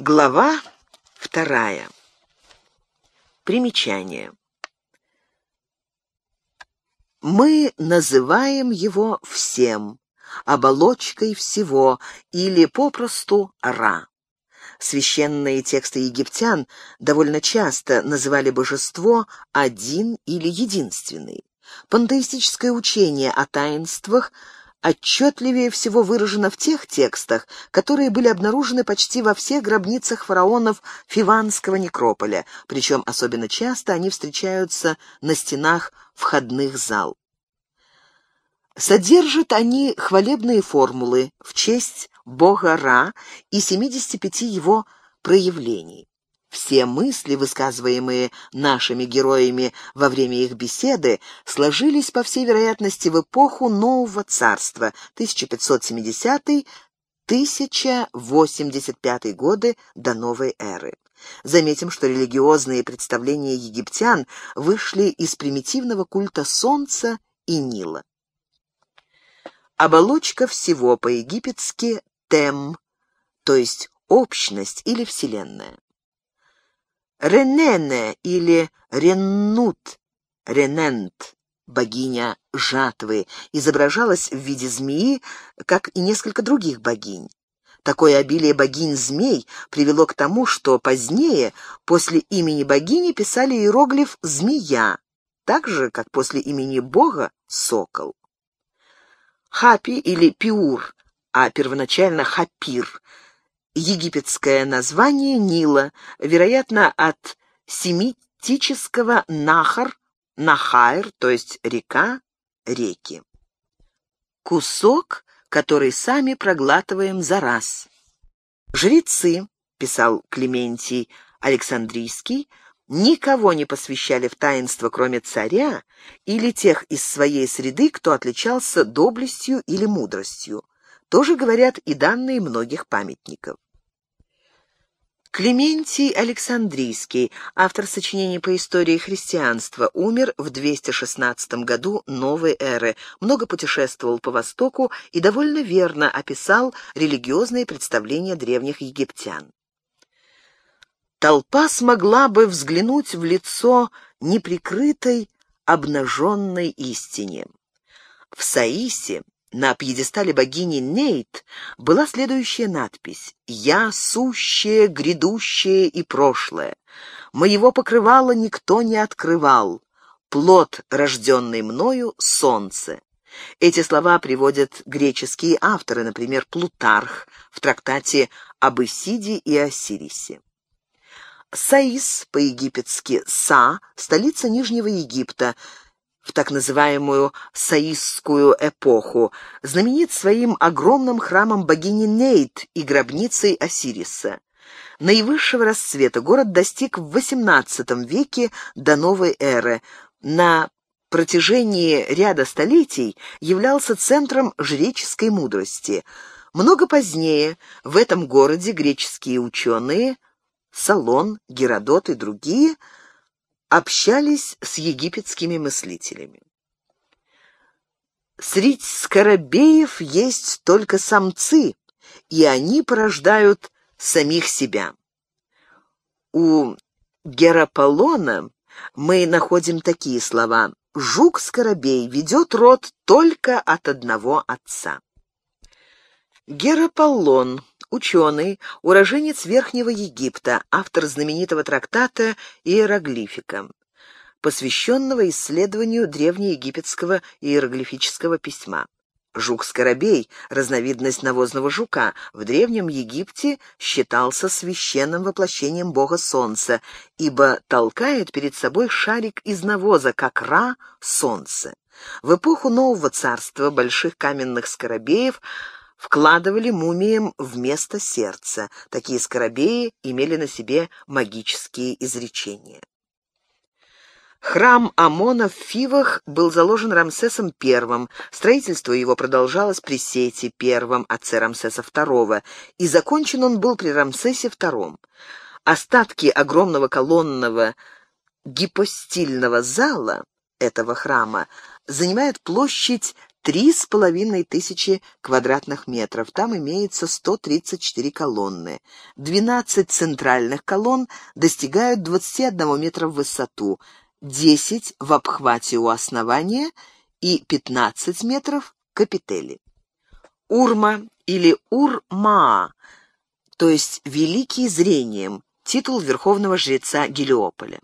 Глава вторая. Примечание. Мы называем его всем, оболочкой всего или попросту Ра. Священные тексты египтян довольно часто называли божество один или единственный. Пантеистическое учение о таинствах – отчетливее всего выражено в тех текстах, которые были обнаружены почти во всех гробницах фараонов Фиванского некрополя, причем особенно часто они встречаются на стенах входных зал. Содержат они хвалебные формулы в честь бога Ра и 75 его проявлений. Все мысли, высказываемые нашими героями во время их беседы, сложились, по всей вероятности, в эпоху Нового Царства, 1570-1085 годы до новой эры. Заметим, что религиозные представления египтян вышли из примитивного культа Солнца и Нила. Оболочка всего по-египетски «тем», то есть общность или вселенная. Ренене или Реннут, Ренент, богиня жатвы, изображалась в виде змеи, как и несколько других богинь. Такое обилие богинь-змей привело к тому, что позднее после имени богини писали иероглиф «змея», так же, как после имени бога «сокол». Хапи или Пиур, а первоначально Хапир – египетское название Нила, вероятно, от семитического «нахар», «нахайр», то есть река, реки. Кусок, который сами проглатываем за раз. Жрецы, писал Клементий Александрийский, никого не посвящали в таинство, кроме царя или тех из своей среды, кто отличался доблестью или мудростью. Тоже говорят и данные многих памятников. Клементий Александрийский, автор сочинений по истории христианства, умер в 216 году новой эры, много путешествовал по Востоку и довольно верно описал религиозные представления древних египтян. Толпа смогла бы взглянуть в лицо неприкрытой, обнаженной истине. В Саисе на пьедестале богини Нейт была следующая надпись «Я сущее, грядущее и прошлое. Моего покрывала никто не открывал. Плод, рожденный мною, солнце». Эти слова приводят греческие авторы, например, Плутарх в трактате об Исиде и Осирисе. Саис, по-египетски «Са», столица Нижнего Египта, в так называемую Саисскую эпоху, знаменит своим огромным храмом богини Нейт и гробницей Осириса. Наивысшего расцвета город достиг в XVIII веке до новой эры. На протяжении ряда столетий являлся центром жреческой мудрости. Много позднее в этом городе греческие ученые, Салон, Геродот и другие – общались с египетскими мыслителями. Среди скоробеев есть только самцы, и они порождают самих себя. У Гераполона мы находим такие слова «Жук-скоробей ведет род только от одного отца». Гераполон ученый, уроженец Верхнего Египта, автор знаменитого трактата «Иероглифика», посвященного исследованию древнеегипетского иероглифического письма. Жук-скоробей, разновидность навозного жука, в Древнем Египте считался священным воплощением бога солнца, ибо толкает перед собой шарик из навоза, как Ра — солнце. В эпоху Нового Царства больших каменных скоробеев вкладывали мумиям вместо сердца. Такие скоробеи имели на себе магические изречения. Храм Амона в Фивах был заложен Рамсесом I, строительство его продолжалось при Сете I, отце Рамсеса II, и закончен он был при Рамсесе II. Остатки огромного колонного гипостильного зала этого храма занимает площадь три с половиной тысячи квадратных метров. Там имеется 134 колонны. 12 центральных колонн достигают 21 метра в высоту, 10 в обхвате у основания и 15 метров капители. Урма или Урма, то есть «великий зрением», титул верховного жреца Гелиополя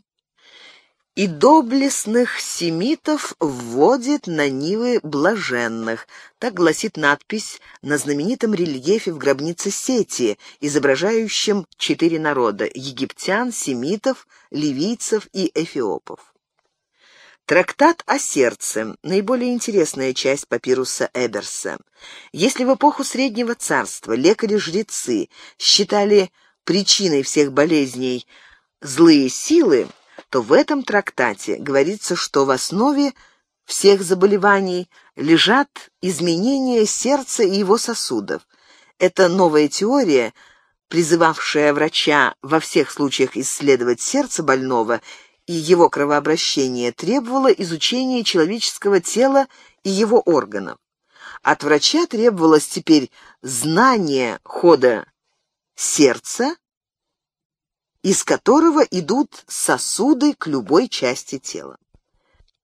и доблестных семитов вводит на нивы блаженных. Так гласит надпись на знаменитом рельефе в гробнице Сети, изображающем четыре народа — египтян, семитов, ливийцев и эфиопов. Трактат о сердце – наиболее интересная часть папируса Эберса. Если в эпоху Среднего Царства лекари-жрецы считали причиной всех болезней злые силы, то в этом трактате говорится, что в основе всех заболеваний лежат изменения сердца и его сосудов. Это новая теория, призывавшая врача во всех случаях исследовать сердце больного и его кровообращение, требовала изучения человеческого тела и его органов. От врача требовалось теперь знание хода сердца из которого идут сосуды к любой части тела.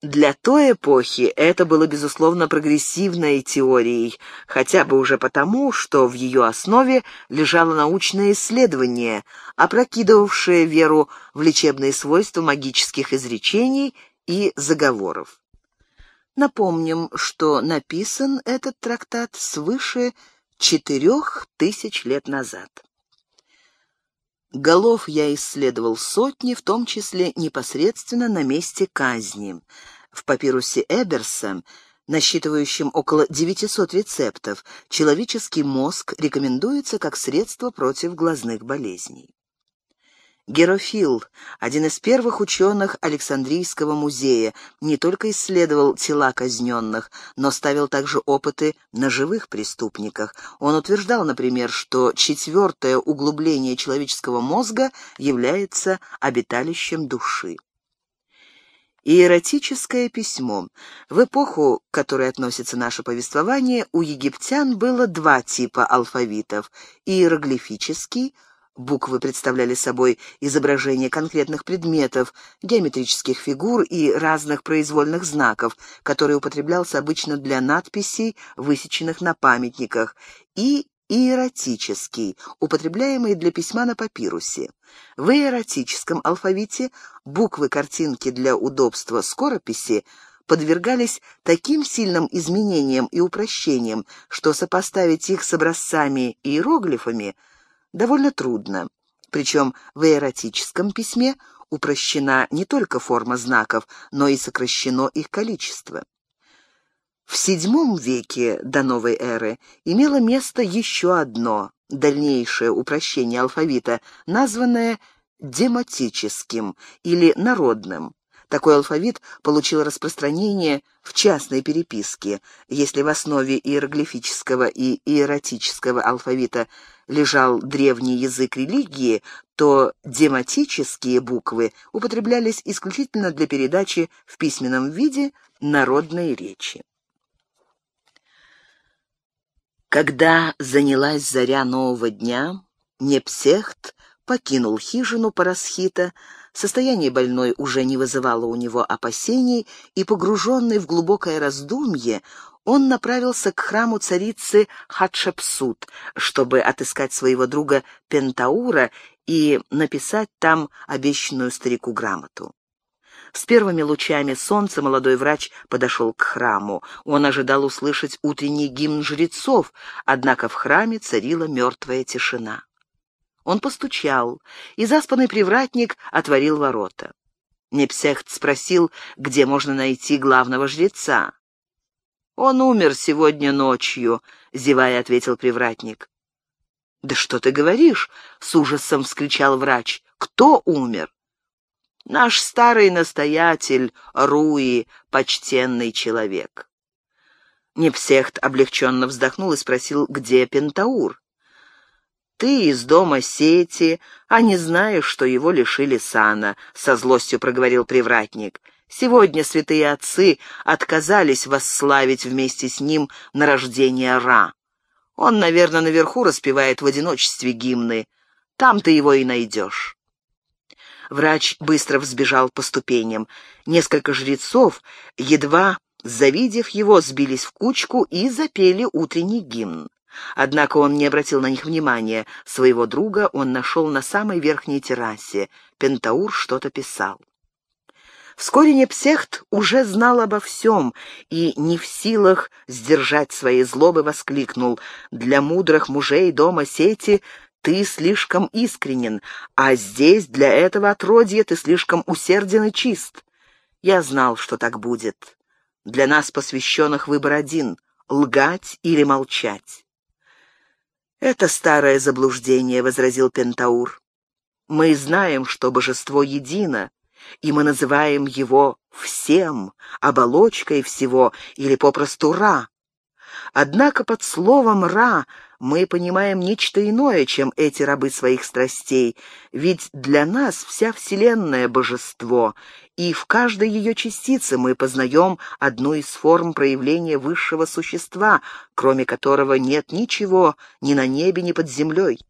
Для той эпохи это было, безусловно, прогрессивной теорией, хотя бы уже потому, что в ее основе лежало научное исследование, опрокидывавшее веру в лечебные свойства магических изречений и заговоров. Напомним, что написан этот трактат свыше четырех тысяч лет назад. Голов я исследовал сотни, в том числе непосредственно на месте казни. В папирусе Эберса, насчитывающем около 900 рецептов, человеческий мозг рекомендуется как средство против глазных болезней. Герофил, один из первых ученых Александрийского музея, не только исследовал тела казненных, но ставил также опыты на живых преступниках. Он утверждал, например, что четвертое углубление человеческого мозга является обиталищем души. Иеротическое письмо. В эпоху, к которой относится наше повествование, у египтян было два типа алфавитов – иероглифический – Буквы представляли собой изображение конкретных предметов, геометрических фигур и разных произвольных знаков, которые употреблялся обычно для надписей, высеченных на памятниках, и иеротический, употребляемый для письма на папирусе. В иеротическом алфавите буквы-картинки для удобства скорописи подвергались таким сильным изменениям и упрощениям, что сопоставить их с образцами-иероглифами – довольно трудно. Причем в эротическом письме упрощена не только форма знаков, но и сокращено их количество. В VII веке до новой эры имело место еще одно дальнейшее упрощение алфавита, названное дематическим или народным. Такой алфавит получил распространение в частной переписке. Если в основе иероглифического и иеротического алфавита лежал древний язык религии, то дематические буквы употреблялись исключительно для передачи в письменном виде народной речи. Когда занялась заря нового дня, Непсехт покинул хижину Парасхита, Состояние больной уже не вызывало у него опасений, и, погруженный в глубокое раздумье, он направился к храму царицы Хатшепсут, чтобы отыскать своего друга Пентаура и написать там обещанную старику грамоту. С первыми лучами солнца молодой врач подошел к храму. Он ожидал услышать утренний гимн жрецов, однако в храме царила мертвая тишина. Он постучал, и заспанный привратник отворил ворота. Непсехт спросил, где можно найти главного жреца. «Он умер сегодня ночью», — зевая ответил привратник. «Да что ты говоришь?» — с ужасом вскричал врач. «Кто умер?» «Наш старый настоятель Руи, почтенный человек». Непсехт облегченно вздохнул и спросил, где Пентаур. Ты из дома сети, а не знаешь, что его лишили сана, — со злостью проговорил привратник. Сегодня святые отцы отказались восславить вместе с ним на рождение Ра. Он, наверное, наверху распевает в одиночестве гимны. Там ты его и найдешь. Врач быстро взбежал по ступеням. Несколько жрецов, едва завидев его, сбились в кучку и запели утренний гимн. Однако он не обратил на них внимания. Своего друга он нашел на самой верхней террасе. Пентаур что-то писал. Вскоре Непсехт уже знал обо всем и, не в силах сдержать своей злобы, воскликнул «Для мудрых мужей дома сети ты слишком искренен, а здесь для этого отродья ты слишком усерден и чист. Я знал, что так будет. Для нас, посвященных, выбор один — лгать или молчать. «Это старое заблуждение», — возразил Пентаур. «Мы знаем, что божество едино, и мы называем его всем, оболочкой всего или попросту Ра. Однако под словом «Ра» мы понимаем нечто иное, чем эти рабы своих страстей, ведь для нас вся Вселенная — божество, и в каждой ее частице мы познаем одну из форм проявления высшего существа, кроме которого нет ничего ни на небе, ни под землей.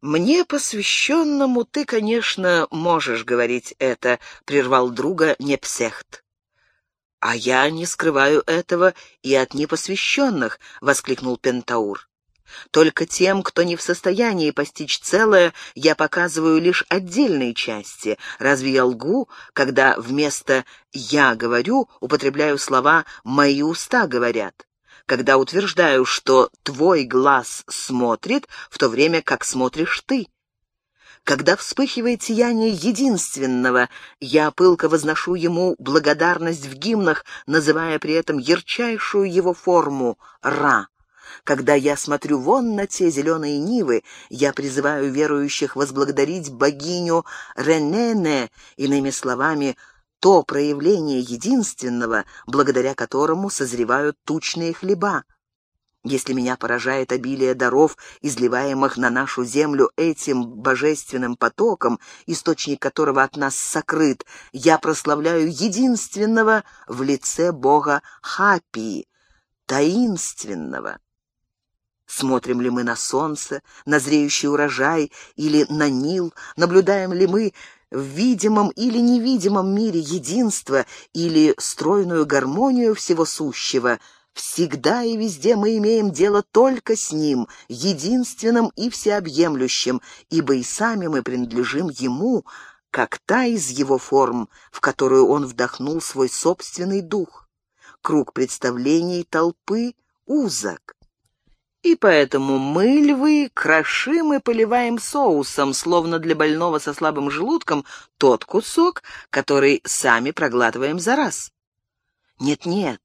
«Мне, посвященному, ты, конечно, можешь говорить это», — прервал друга Непсехт. «А я не скрываю этого и от непосвященных», — воскликнул Пентаур. «Только тем, кто не в состоянии постичь целое, я показываю лишь отдельные части. Разве я лгу, когда вместо «я говорю» употребляю слова «мои уста говорят»? когда утверждаю, что твой глаз смотрит, в то время как смотришь ты. Когда вспыхивает сияние единственного, я пылко возношу ему благодарность в гимнах, называя при этом ярчайшую его форму — Ра. Когда я смотрю вон на те зеленые нивы, я призываю верующих возблагодарить богиню Ренене, иными словами — то проявление единственного, благодаря которому созревают тучные хлеба. Если меня поражает обилие даров, изливаемых на нашу землю этим божественным потоком, источник которого от нас сокрыт, я прославляю единственного в лице бога Хапии, таинственного. Смотрим ли мы на солнце, на зреющий урожай или на Нил, наблюдаем ли мы в видимом или невидимом мире единство или стройную гармонию всего сущего, всегда и везде мы имеем дело только с Ним, единственным и всеобъемлющим, ибо и сами мы принадлежим Ему, как та из Его форм, в которую Он вдохнул свой собственный дух. Круг представлений толпы узок. И поэтому мы, львы, крошим и поливаем соусом, словно для больного со слабым желудком, тот кусок, который сами проглатываем за раз. Нет-нет,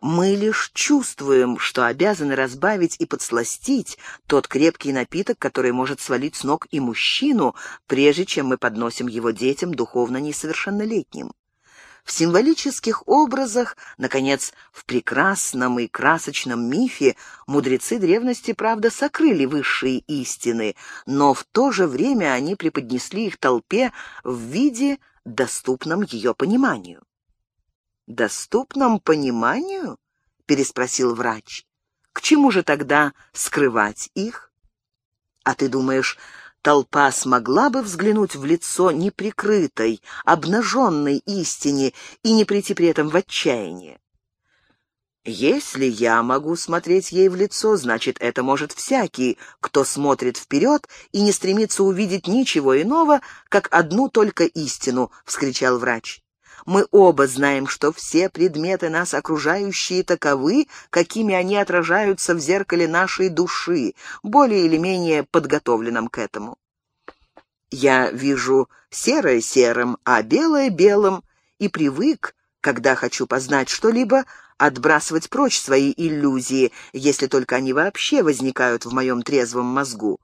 мы лишь чувствуем, что обязаны разбавить и подсластить тот крепкий напиток, который может свалить с ног и мужчину, прежде чем мы подносим его детям духовно несовершеннолетним. В символических образах, наконец, в прекрасном и красочном мифе мудрецы древности, правда, сокрыли высшие истины, но в то же время они преподнесли их толпе в виде, доступном ее пониманию. «Доступном пониманию?» — переспросил врач. «К чему же тогда скрывать их?» «А ты думаешь, толпа смогла бы взглянуть в лицо неприкрытой, обнаженной истине и не прийти при этом в отчаяние. Если я могу смотреть ей в лицо, значит, это может всякий, кто смотрит вперед и не стремится увидеть ничего иного, как одну только истину, — вскричал врач. Мы оба знаем, что все предметы нас окружающие таковы, какими они отражаются в зеркале нашей души, более или менее подготовленном к этому. Я вижу серое серым, а белое белым, и привык, когда хочу познать что-либо, отбрасывать прочь свои иллюзии, если только они вообще возникают в моем трезвом мозгу.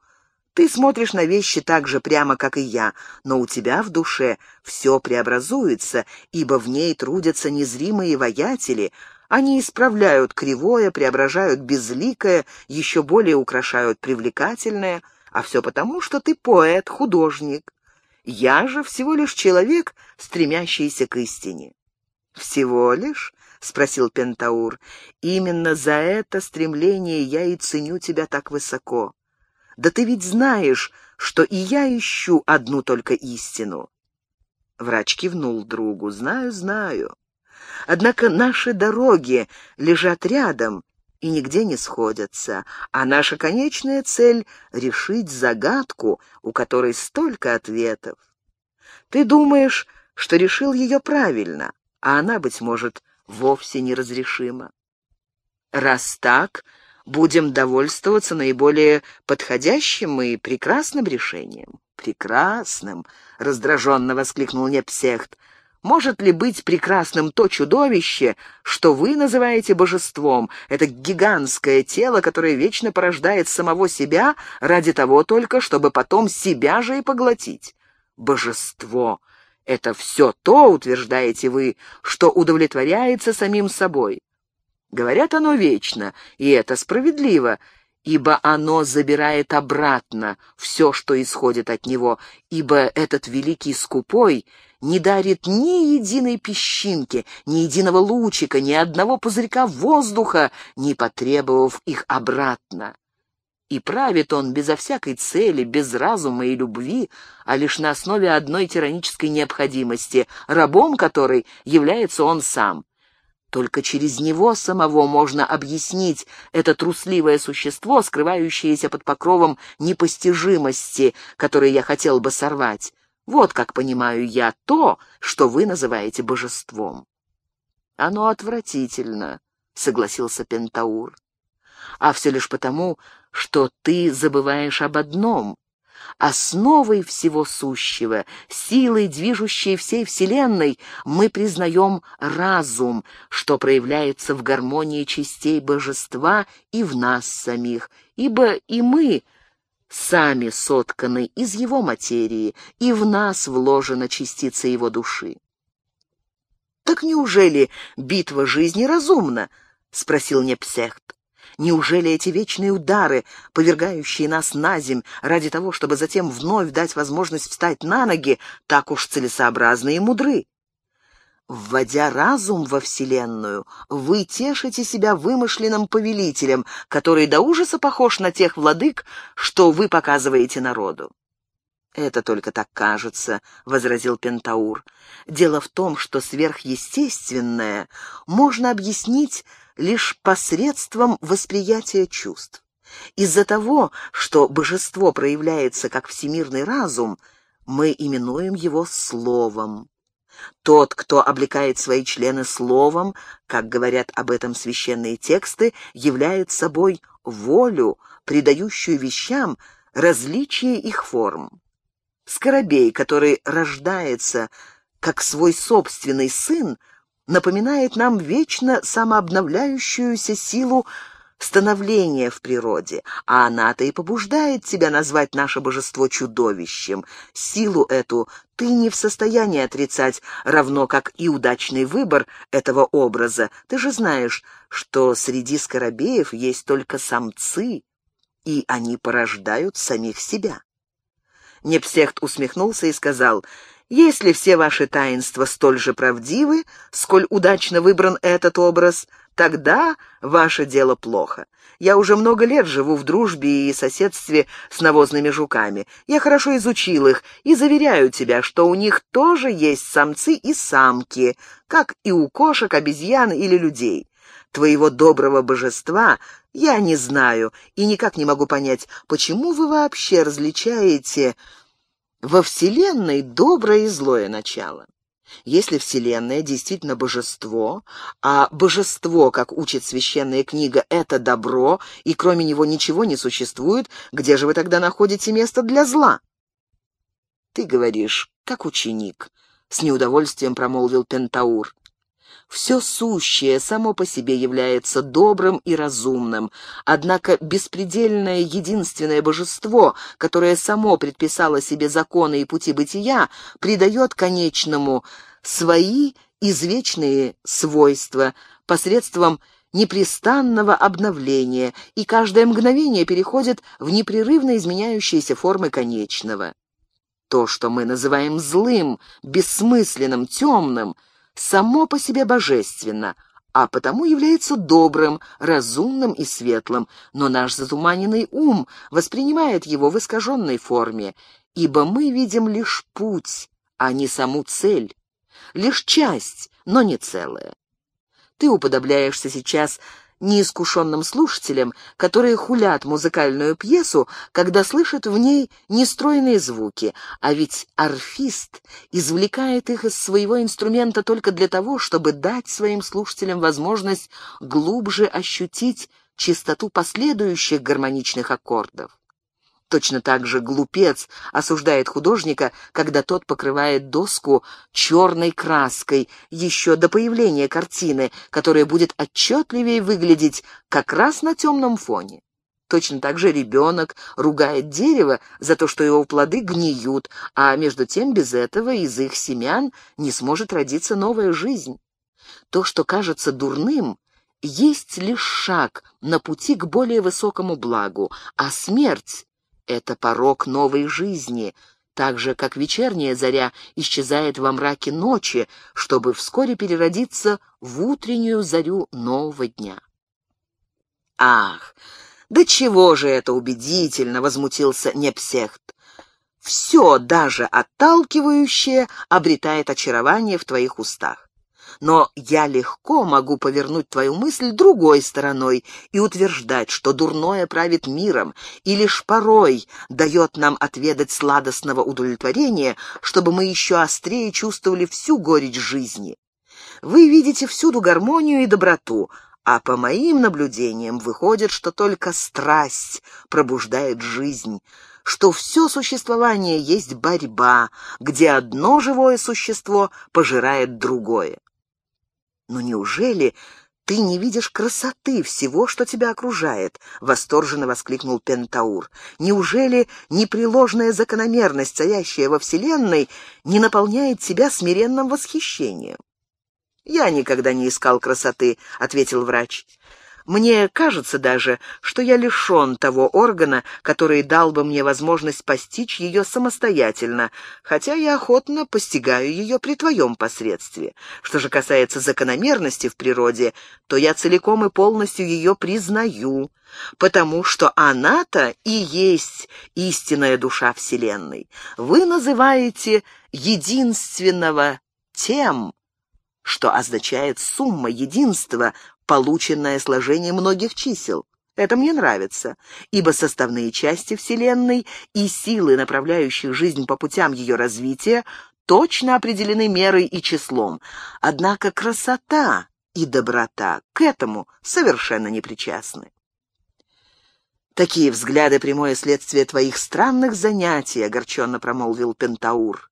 Ты смотришь на вещи так же прямо, как и я, но у тебя в душе все преобразуется, ибо в ней трудятся незримые воятели. Они исправляют кривое, преображают безликое, еще более украшают привлекательное, а все потому, что ты поэт, художник. Я же всего лишь человек, стремящийся к истине». «Всего лишь?» — спросил Пентаур. «Именно за это стремление я и ценю тебя так высоко. Да ты ведь знаешь, что и я ищу одну только истину». Врач кивнул другу. «Знаю, знаю. Однако наши дороги лежат рядом и нигде не сходятся, а наша конечная цель — решить загадку, у которой столько ответов. Ты думаешь, что решил ее правильно, а она, быть может, вовсе неразрешима. Раз так, будем довольствоваться наиболее подходящим и прекрасным решением. «Прекрасным!» — раздраженно воскликнул Непсехт. «Может ли быть прекрасным то чудовище, что вы называете божеством, это гигантское тело, которое вечно порождает самого себя ради того только, чтобы потом себя же и поглотить? Божество!» Это все то, утверждаете вы, что удовлетворяется самим собой. Говорят, оно вечно, и это справедливо, ибо оно забирает обратно все, что исходит от него, ибо этот великий скупой не дарит ни единой песчинки, ни единого лучика, ни одного пузырька воздуха, не потребовав их обратно. И правит он безо всякой цели, без разума и любви, а лишь на основе одной тиранической необходимости, рабом которой является он сам. Только через него самого можно объяснить это трусливое существо, скрывающееся под покровом непостижимости, которое я хотел бы сорвать. Вот как понимаю я то, что вы называете божеством. Оно отвратительно, — согласился Пентаур. А все лишь потому, что ты забываешь об одном. Основой всего сущего, силой, движущей всей Вселенной, мы признаем разум, что проявляется в гармонии частей божества и в нас самих, ибо и мы сами сотканы из его материи, и в нас вложена частица его души. «Так неужели битва жизни разумна?» — спросил Непсехт. Неужели эти вечные удары, повергающие нас на земь, ради того, чтобы затем вновь дать возможность встать на ноги, так уж целесообразны и мудры? Вводя разум во Вселенную, вы тешите себя вымышленным повелителем, который до ужаса похож на тех владык, что вы показываете народу. «Это только так кажется», — возразил Пентаур. «Дело в том, что сверхъестественное можно объяснить лишь посредством восприятия чувств. Из-за того, что божество проявляется как всемирный разум, мы именуем его словом. Тот, кто облекает свои члены словом, как говорят об этом священные тексты, является собой волю, придающую вещам различие их форм. Скоробей, который рождается как свой собственный сын, напоминает нам вечно самообновляющуюся силу становления в природе, а она-то и побуждает тебя назвать наше божество чудовищем. Силу эту ты не в состоянии отрицать, равно как и удачный выбор этого образа. Ты же знаешь, что среди скоробеев есть только самцы, и они порождают самих себя. Непсехт усмехнулся и сказал — если все ваши таинства столь же правдивы, сколь удачно выбран этот образ, тогда ваше дело плохо. Я уже много лет живу в дружбе и соседстве с навозными жуками. Я хорошо изучил их и заверяю тебя, что у них тоже есть самцы и самки, как и у кошек, обезьян или людей. Твоего доброго божества я не знаю и никак не могу понять, почему вы вообще различаете во Вселенной доброе и злое начало. Если Вселенная действительно божество, а божество, как учит священная книга, это добро, и кроме него ничего не существует, где же вы тогда находите место для зла? Ты говоришь, как ученик, — с неудовольствием промолвил Пентаур. Все сущее само по себе является добрым и разумным, однако беспредельное единственное божество, которое само предписало себе законы и пути бытия, придает конечному свои извечные свойства посредством непрестанного обновления, и каждое мгновение переходит в непрерывно изменяющиеся формы конечного. То, что мы называем злым, бессмысленным, темным, само по себе божественно, а потому является добрым, разумным и светлым, но наш затуманенный ум воспринимает его в искаженной форме, ибо мы видим лишь путь, а не саму цель, лишь часть, но не целое. Ты уподобляешься сейчас неискушенным слушателям, которые хулят музыкальную пьесу, когда слышат в ней нестройные звуки, а ведь орфист извлекает их из своего инструмента только для того, чтобы дать своим слушателям возможность глубже ощутить чистоту последующих гармоничных аккордов. Точно так же глупец осуждает художника, когда тот покрывает доску черной краской еще до появления картины, которая будет отчетливее выглядеть как раз на темном фоне. Точно так же ребенок ругает дерево за то, что его плоды гниют, а между тем без этого из их семян не сможет родиться новая жизнь. То, что кажется дурным, есть лишь шаг на пути к более высокому благу, а смерть это порог новой жизни, так же, как вечерняя заря исчезает во мраке ночи, чтобы вскоре переродиться в утреннюю зарю нового дня. «Ах, да чего же это убедительно!» — возмутился Непсехт. «Все, даже отталкивающее, обретает очарование в твоих устах но я легко могу повернуть твою мысль другой стороной и утверждать, что дурное правит миром и лишь порой дает нам отведать сладостного удовлетворения, чтобы мы еще острее чувствовали всю горечь жизни. Вы видите всюду гармонию и доброту, а по моим наблюдениям выходит, что только страсть пробуждает жизнь, что все существование есть борьба, где одно живое существо пожирает другое. «Но неужели ты не видишь красоты всего, что тебя окружает?» — восторженно воскликнул Пентаур. «Неужели непреложная закономерность, царящая во Вселенной, не наполняет тебя смиренным восхищением?» «Я никогда не искал красоты», — ответил врач. Мне кажется даже, что я лишен того органа, который дал бы мне возможность постичь ее самостоятельно, хотя я охотно постигаю ее при твоем посредстве. Что же касается закономерности в природе, то я целиком и полностью ее признаю, потому что она-то и есть истинная душа Вселенной. Вы называете единственного тем, что означает сумма единства, полученное сложение многих чисел. Это мне нравится, ибо составные части Вселенной и силы, направляющие жизнь по путям ее развития, точно определены мерой и числом. Однако красота и доброта к этому совершенно не причастны. «Такие взгляды — прямое следствие твоих странных занятий», — огорченно промолвил Пентаур.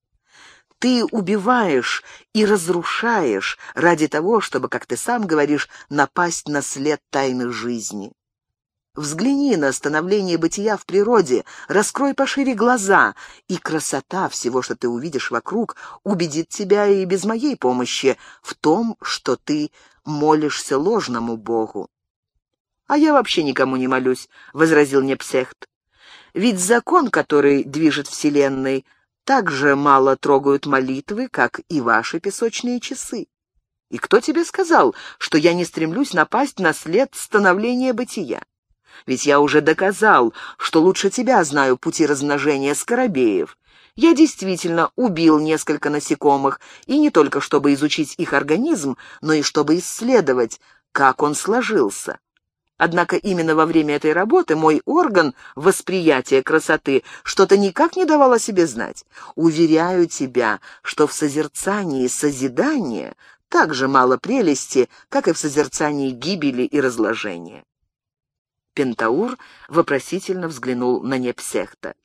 Ты убиваешь и разрушаешь ради того, чтобы, как ты сам говоришь, напасть на след тайны жизни. Взгляни на становление бытия в природе, раскрой пошире глаза, и красота всего, что ты увидишь вокруг, убедит тебя и без моей помощи в том, что ты молишься ложному Богу. «А я вообще никому не молюсь», — возразил Непсехт. «Ведь закон, который движет Вселенной, так же мало трогают молитвы, как и ваши песочные часы. И кто тебе сказал, что я не стремлюсь напасть на след становления бытия? Ведь я уже доказал, что лучше тебя знаю пути размножения скоробеев. Я действительно убил несколько насекомых, и не только чтобы изучить их организм, но и чтобы исследовать, как он сложился. Однако именно во время этой работы мой орган восприятия красоты что-то никак не давал о себе знать. Уверяю тебя, что в созерцании созидания так же мало прелести, как и в созерцании гибели и разложения. Пентаур вопросительно взглянул на Непсехта.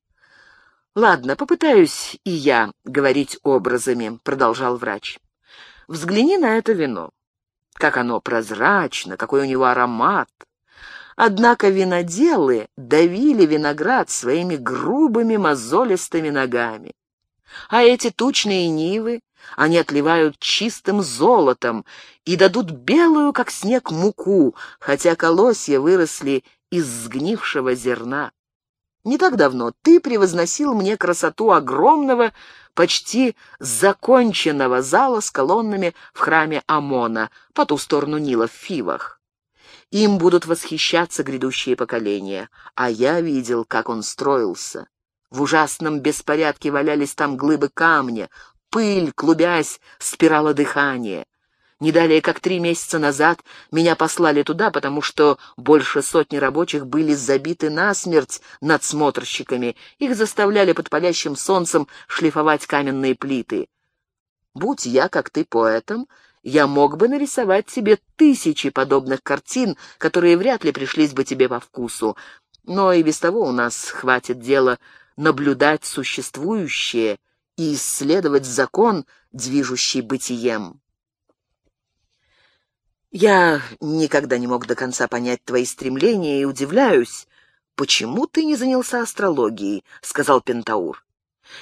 «Ладно, попытаюсь и я говорить образами», — продолжал врач. «Взгляни на это вино. Как оно прозрачно, какой у него аромат. Однако виноделы давили виноград своими грубыми мозолистыми ногами. А эти тучные нивы, они отливают чистым золотом и дадут белую, как снег, муку, хотя колосья выросли из сгнившего зерна. Не так давно ты превозносил мне красоту огромного, почти законченного зала с колоннами в храме Амона по ту сторону Нила в Фивах. Им будут восхищаться грядущие поколения, а я видел, как он строился. В ужасном беспорядке валялись там глыбы камня, пыль, клубясь, спирала дыхания. Не далее, как три месяца назад, меня послали туда, потому что больше сотни рабочих были забиты насмерть надсмотрщиками. Их заставляли под палящим солнцем шлифовать каменные плиты. Будь я, как ты, поэтом, я мог бы нарисовать тебе тысячи подобных картин, которые вряд ли пришлись бы тебе по вкусу. Но и без того у нас хватит дела наблюдать существующее и исследовать закон, движущий бытием. Я никогда не мог до конца понять твои стремления и удивляюсь, почему ты не занялся астрологией, сказал Пентаур.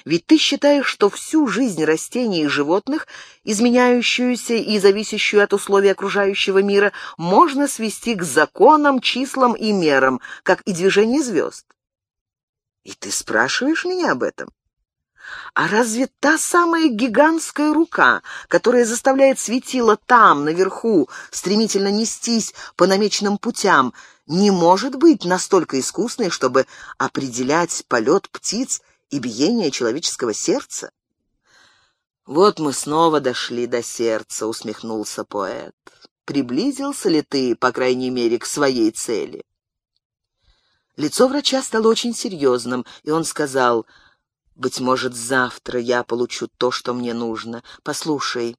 Ведь ты считаешь, что всю жизнь растений и животных, изменяющуюся и зависящую от условий окружающего мира, можно свести к законам, числам и мерам, как и движение звезд. И ты спрашиваешь меня об этом? А разве та самая гигантская рука, которая заставляет светило там, наверху, стремительно нестись по намеченным путям, не может быть настолько искусной, чтобы определять полет птиц и биение человеческого сердца? «Вот мы снова дошли до сердца», — усмехнулся поэт. «Приблизился ли ты, по крайней мере, к своей цели?» Лицо врача стало очень серьезным, и он сказал — быть может, завтра я получу то, что мне нужно. Послушай,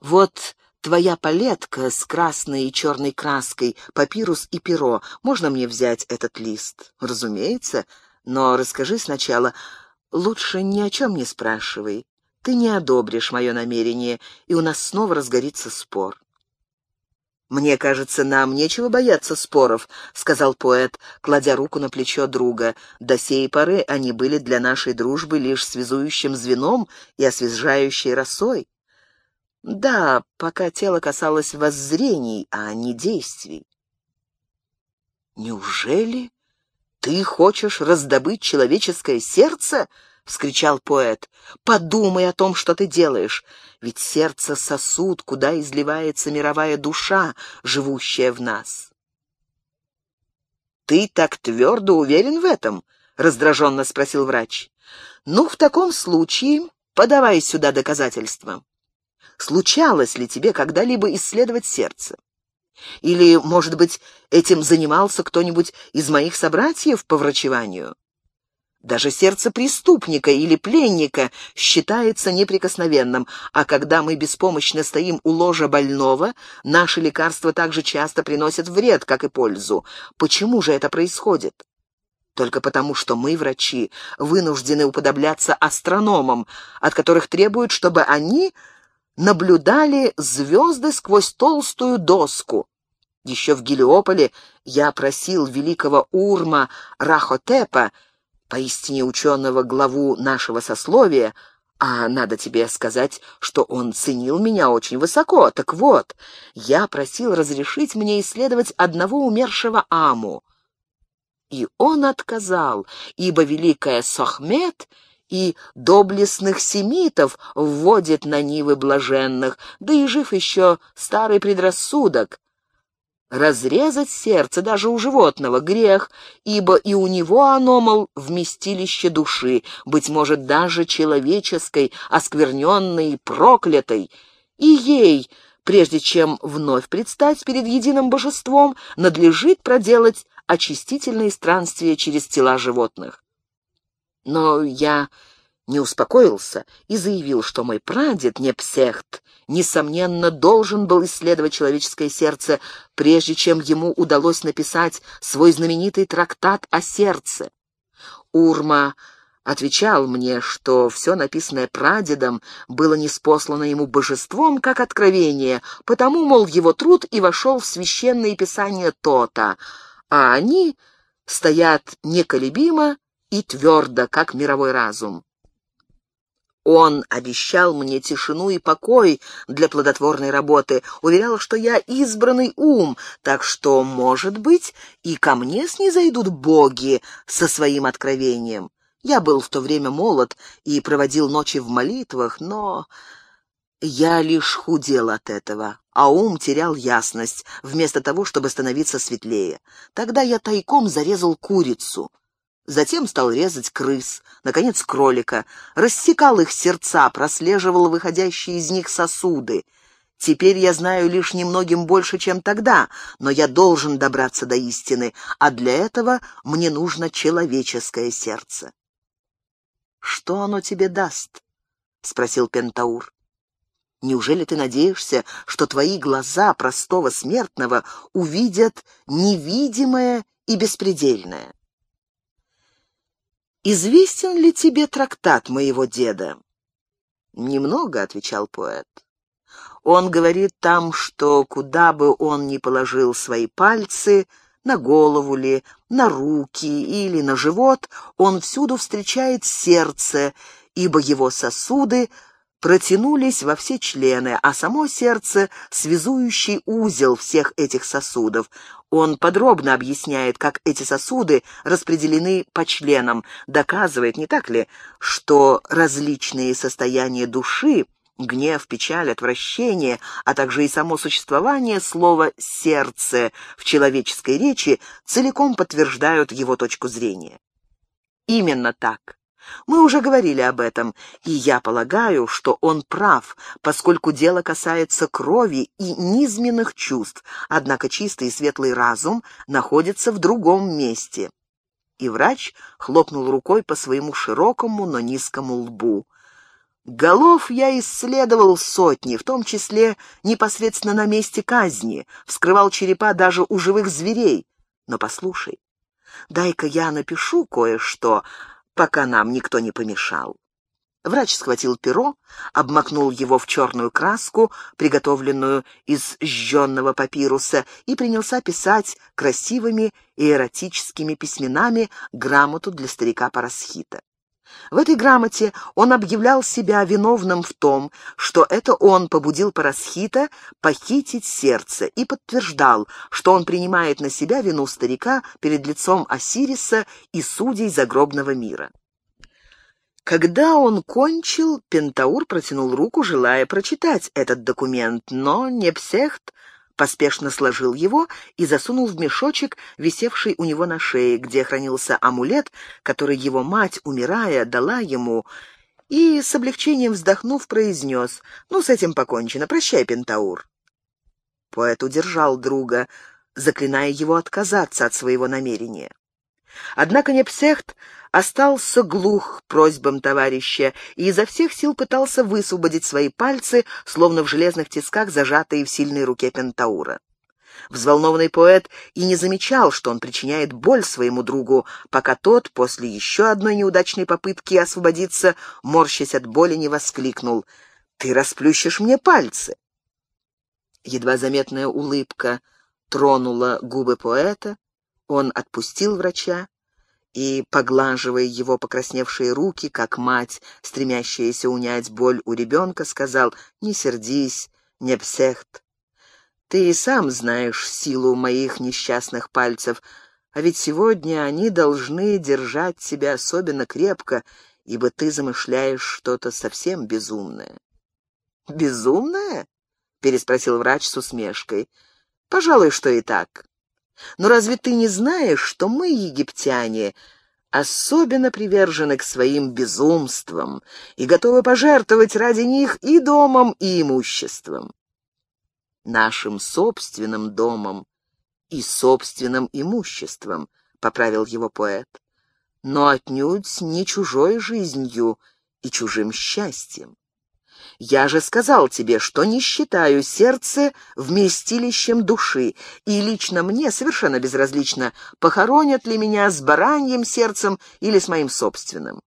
вот твоя палетка с красной и черной краской, папирус и перо. Можно мне взять этот лист? Разумеется, но расскажи сначала. Лучше ни о чем не спрашивай. Ты не одобришь мое намерение, и у нас снова разгорится спор. «Мне кажется, нам нечего бояться споров», — сказал поэт, кладя руку на плечо друга. «До сей поры они были для нашей дружбы лишь связующим звеном и освежающей росой». «Да, пока тело касалось воззрений, а не действий». «Неужели ты хочешь раздобыть человеческое сердце?» — вскричал поэт. «Подумай о том, что ты делаешь, ведь сердце — сосуд, куда изливается мировая душа, живущая в нас». «Ты так твердо уверен в этом?» — раздраженно спросил врач. «Ну, в таком случае подавай сюда доказательства. Случалось ли тебе когда-либо исследовать сердце? Или, может быть, этим занимался кто-нибудь из моих собратьев по врачеванию?» Даже сердце преступника или пленника считается неприкосновенным, а когда мы беспомощно стоим у ложа больного, наши лекарства также часто приносят вред, как и пользу. Почему же это происходит? Только потому, что мы, врачи, вынуждены уподобляться астрономам, от которых требуют, чтобы они наблюдали звезды сквозь толстую доску. Еще в Гелиополе я просил великого Урма Рахотепа поистине ученого главу нашего сословия, а надо тебе сказать, что он ценил меня очень высоко. Так вот, я просил разрешить мне исследовать одного умершего Аму. И он отказал, ибо великая Сохмет и доблестных семитов вводит на нивы блаженных, да и жив еще старый предрассудок. Разрезать сердце даже у животного — грех, ибо и у него оно, мол, вместилище души, быть может, даже человеческой, оскверненной и проклятой. И ей, прежде чем вновь предстать перед единым божеством, надлежит проделать очистительные странствия через тела животных. Но я не успокоился и заявил, что мой прадед Непсехт, несомненно, должен был исследовать человеческое сердце, прежде чем ему удалось написать свой знаменитый трактат о сердце. Урма отвечал мне, что все написанное прадедом было неспослано ему божеством как откровение, потому, мол, его труд и вошел в священные писания Тота, а они стоят неколебимо и твердо, как мировой разум. Он обещал мне тишину и покой для плодотворной работы, уверял, что я избранный ум, так что, может быть, и ко мне снизойдут боги со своим откровением. Я был в то время молод и проводил ночи в молитвах, но я лишь худел от этого, а ум терял ясность, вместо того, чтобы становиться светлее. Тогда я тайком зарезал курицу. Затем стал резать крыс, наконец кролика, рассекал их сердца, прослеживал выходящие из них сосуды. Теперь я знаю лишь немногим больше, чем тогда, но я должен добраться до истины, а для этого мне нужно человеческое сердце. «Что оно тебе даст?» — спросил Пентаур. «Неужели ты надеешься, что твои глаза простого смертного увидят невидимое и беспредельное?» «Известен ли тебе трактат моего деда?» «Немного», — отвечал поэт. «Он говорит там, что куда бы он ни положил свои пальцы, на голову ли, на руки или на живот, он всюду встречает сердце, ибо его сосуды протянулись во все члены, а само сердце — связующий узел всех этих сосудов. Он подробно объясняет, как эти сосуды распределены по членам, доказывает, не так ли, что различные состояния души Гнев, печаль, отвращение, а также и само существование слова «сердце» в человеческой речи целиком подтверждают его точку зрения. Именно так. Мы уже говорили об этом, и я полагаю, что он прав, поскольку дело касается крови и низменных чувств, однако чистый и светлый разум находится в другом месте. И врач хлопнул рукой по своему широкому, но низкому лбу. Голов я исследовал сотни, в том числе непосредственно на месте казни, вскрывал черепа даже у живых зверей. Но послушай, дай-ка я напишу кое-что, пока нам никто не помешал. Врач схватил перо, обмакнул его в черную краску, приготовленную из жженного папируса, и принялся писать красивыми и эротическими письменами грамоту для старика Парасхита. В этой грамоте он объявлял себя виновным в том, что это он побудил Парасхита похитить сердце и подтверждал, что он принимает на себя вину старика перед лицом Осириса и судей загробного мира. Когда он кончил, Пентаур протянул руку, желая прочитать этот документ, но Непсехт поспешно сложил его и засунул в мешочек, висевший у него на шее, где хранился амулет, который его мать, умирая, дала ему, и, с облегчением вздохнув, произнес «Ну, с этим покончено. Прощай, Пентаур». Поэт удержал друга, заклиная его отказаться от своего намерения. Однако Непсехт остался глух просьбам товарища и изо всех сил пытался высвободить свои пальцы, словно в железных тисках, зажатые в сильной руке Пентаура. Взволнованный поэт и не замечал, что он причиняет боль своему другу, пока тот, после еще одной неудачной попытки освободиться, морщась от боли, не воскликнул «Ты расплющишь мне пальцы!» Едва заметная улыбка тронула губы поэта, он отпустил врача и, поглаживая его покрасневшие руки, как мать, стремящаяся унять боль у ребенка, сказал «Не сердись, не псехт. Ты и сам знаешь силу моих несчастных пальцев, а ведь сегодня они должны держать себя особенно крепко, ибо ты замышляешь что-то совсем безумное». «Безумное?» — переспросил врач с усмешкой. «Пожалуй, что и так. Но разве ты не знаешь, что мы, египтяне, особенно привержены к своим безумствам и готовы пожертвовать ради них и домом, и имуществом? Нашим собственным домом и собственным имуществом, — поправил его поэт, — но отнюдь не чужой жизнью и чужим счастьем. Я же сказал тебе, что не считаю сердце вместилищем души, и лично мне совершенно безразлично, похоронят ли меня с бараньим сердцем или с моим собственным.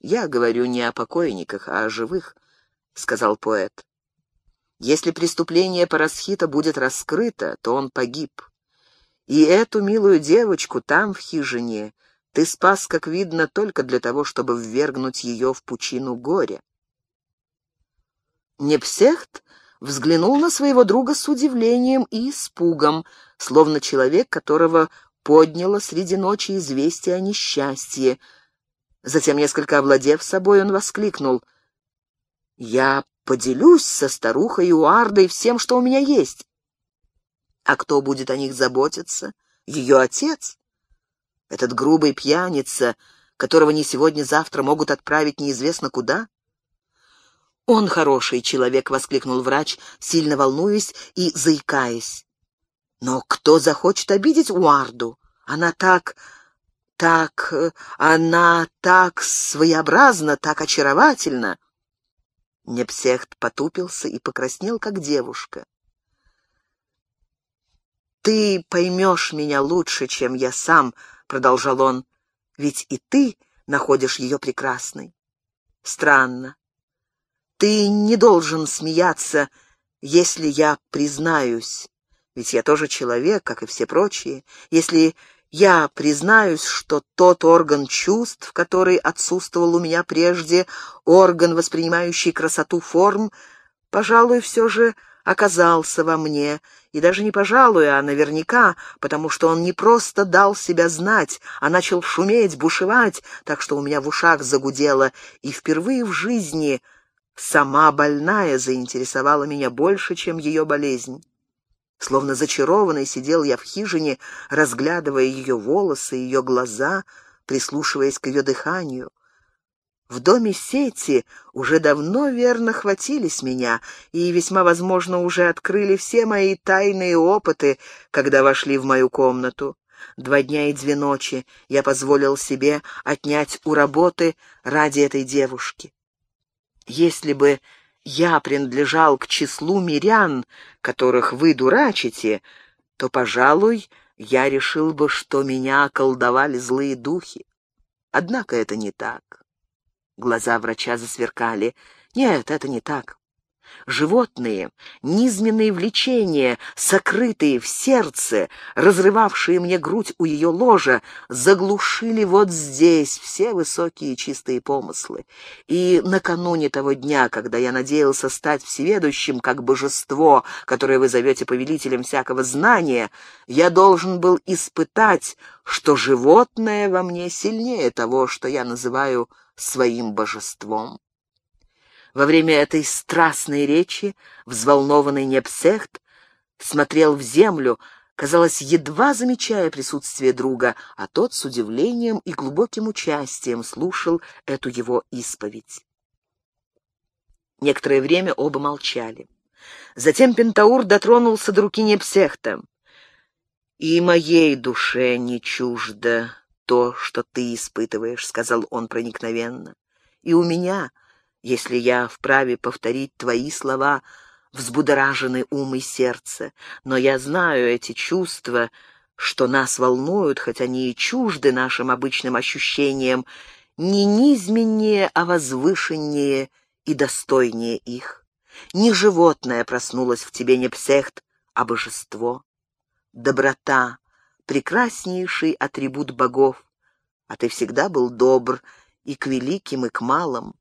Я говорю не о покойниках, а о живых, — сказал поэт. Если преступление Парасхита будет раскрыто, то он погиб. И эту милую девочку там, в хижине, Ты спас, как видно, только для того, чтобы ввергнуть ее в пучину горя. Непсехт взглянул на своего друга с удивлением и испугом, словно человек, которого подняло среди ночи известие о несчастье. Затем, несколько овладев собой, он воскликнул. «Я поделюсь со старухой Уардой всем, что у меня есть. А кто будет о них заботиться? Ее отец. Этот грубый пьяница, которого не сегодня-завтра могут отправить неизвестно куда? «Он хороший человек», — воскликнул врач, сильно волнуясь и заикаясь. «Но кто захочет обидеть Уарду? Она так... так... она так своеобразна, так очаровательна!» Непсехт потупился и покраснел, как девушка. «Ты поймешь меня лучше, чем я сам», — продолжал он, — «ведь и ты находишь ее прекрасной. Странно. Ты не должен смеяться, если я признаюсь, ведь я тоже человек, как и все прочие. Если я признаюсь, что тот орган чувств, который отсутствовал у меня прежде, орган, воспринимающий красоту форм, пожалуй, все же оказался во мне, и даже не пожалуй, а наверняка, потому что он не просто дал себя знать, а начал шуметь, бушевать, так что у меня в ушах загудело, и впервые в жизни сама больная заинтересовала меня больше, чем ее болезнь. Словно зачарованный сидел я в хижине, разглядывая ее волосы, ее глаза, прислушиваясь к ее дыханию. В доме сети уже давно верно хватились меня и, весьма возможно, уже открыли все мои тайные опыты, когда вошли в мою комнату. Два дня и две ночи я позволил себе отнять у работы ради этой девушки. Если бы я принадлежал к числу мирян, которых вы дурачите, то, пожалуй, я решил бы, что меня околдовали злые духи. Однако это не так. Глаза врача засверкали. Нет, это не так. Животные, низменные влечения, сокрытые в сердце, разрывавшие мне грудь у ее ложа, заглушили вот здесь все высокие чистые помыслы. И накануне того дня, когда я надеялся стать всеведущим, как божество, которое вы зовете повелителем всякого знания, я должен был испытать, что животное во мне сильнее того, что я называю своим божеством. Во время этой страстной речи взволнованный Непсехт смотрел в землю, казалось, едва замечая присутствие друга, а тот с удивлением и глубоким участием слушал эту его исповедь. Некоторое время оба молчали. Затем Пентаур дотронулся до руки Непсехта. «И моей душе не чуждо то, что ты испытываешь», — сказал он проникновенно. «И у меня, если я вправе повторить твои слова, взбудоражены ум и сердце, но я знаю эти чувства, что нас волнуют, хоть они и чужды нашим обычным ощущениям, не низменнее, а возвышеннее и достойнее их. Не животное проснулось в тебе не псехт, а божество. Доброта, прекраснейший атрибут богов, а ты всегда был добр и к великим, и к малым.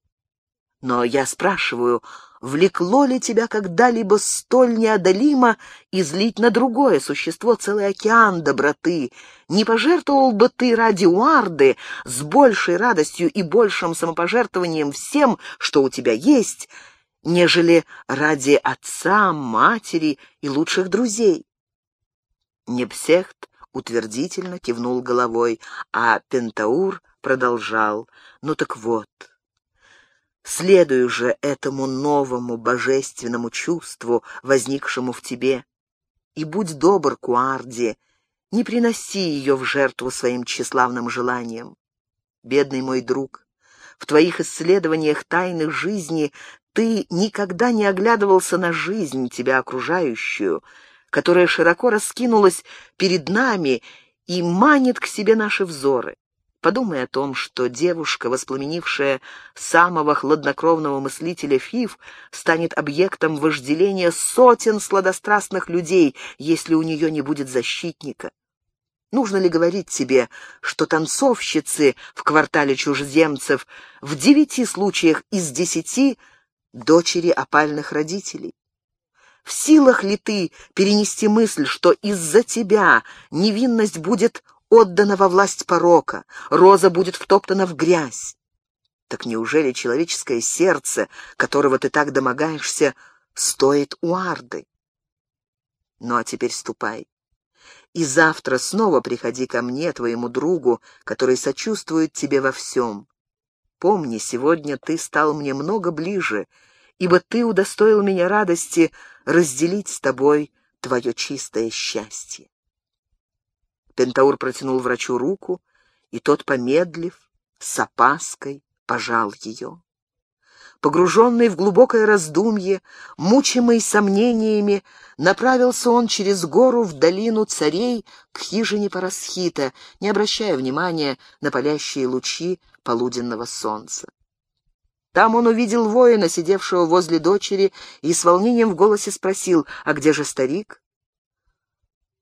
Но я спрашиваю, влекло ли тебя когда-либо столь неодолимо излить на другое существо целый океан доброты? Не пожертвовал бы ты ради Уарды с большей радостью и большим самопожертвованием всем, что у тебя есть, нежели ради отца, матери и лучших друзей? Непсехт утвердительно кивнул головой, а Пентаур продолжал. «Ну так вот, следуй же этому новому божественному чувству, возникшему в тебе, и будь добр к Уарде, не приноси ее в жертву своим тщеславным желаниям. Бедный мой друг, в твоих исследованиях тайных жизни ты никогда не оглядывался на жизнь, тебя окружающую, которая широко раскинулась перед нами и манит к себе наши взоры. Подумай о том, что девушка, воспламенившая самого хладнокровного мыслителя Фив, станет объектом вожделения сотен сладострастных людей, если у нее не будет защитника. Нужно ли говорить тебе, что танцовщицы в квартале чужеземцев в девяти случаях из десяти — дочери опальных родителей? В силах ли ты перенести мысль, что из-за тебя невинность будет отдана во власть порока, роза будет втоптана в грязь? Так неужели человеческое сердце, которого ты так домогаешься, стоит у Арды? Ну а теперь ступай. И завтра снова приходи ко мне, твоему другу, который сочувствует тебе во всем. Помни, сегодня ты стал мне много ближе, ибо ты удостоил меня радости разделить с тобой твое чистое счастье. Пентаур протянул врачу руку, и тот, помедлив, с опаской пожал ее. Погруженный в глубокое раздумье, мучимый сомнениями, направился он через гору в долину царей к хижине Парасхита, не обращая внимания на палящие лучи полуденного солнца. Там он увидел воина, сидевшего возле дочери, и с волнением в голосе спросил, «А где же старик?»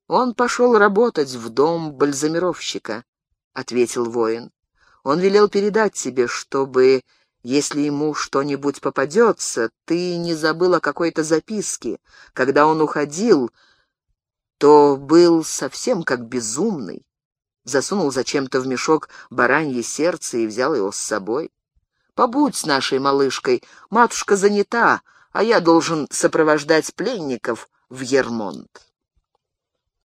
«Он пошел работать в дом бальзамировщика», — ответил воин. «Он велел передать тебе, чтобы если ему что-нибудь попадется, ты не забыл о какой-то записке. Когда он уходил, то был совсем как безумный. Засунул зачем-то в мешок баранье сердце и взял его с собой. Побудь с нашей малышкой, матушка занята, а я должен сопровождать пленников в Ермонт.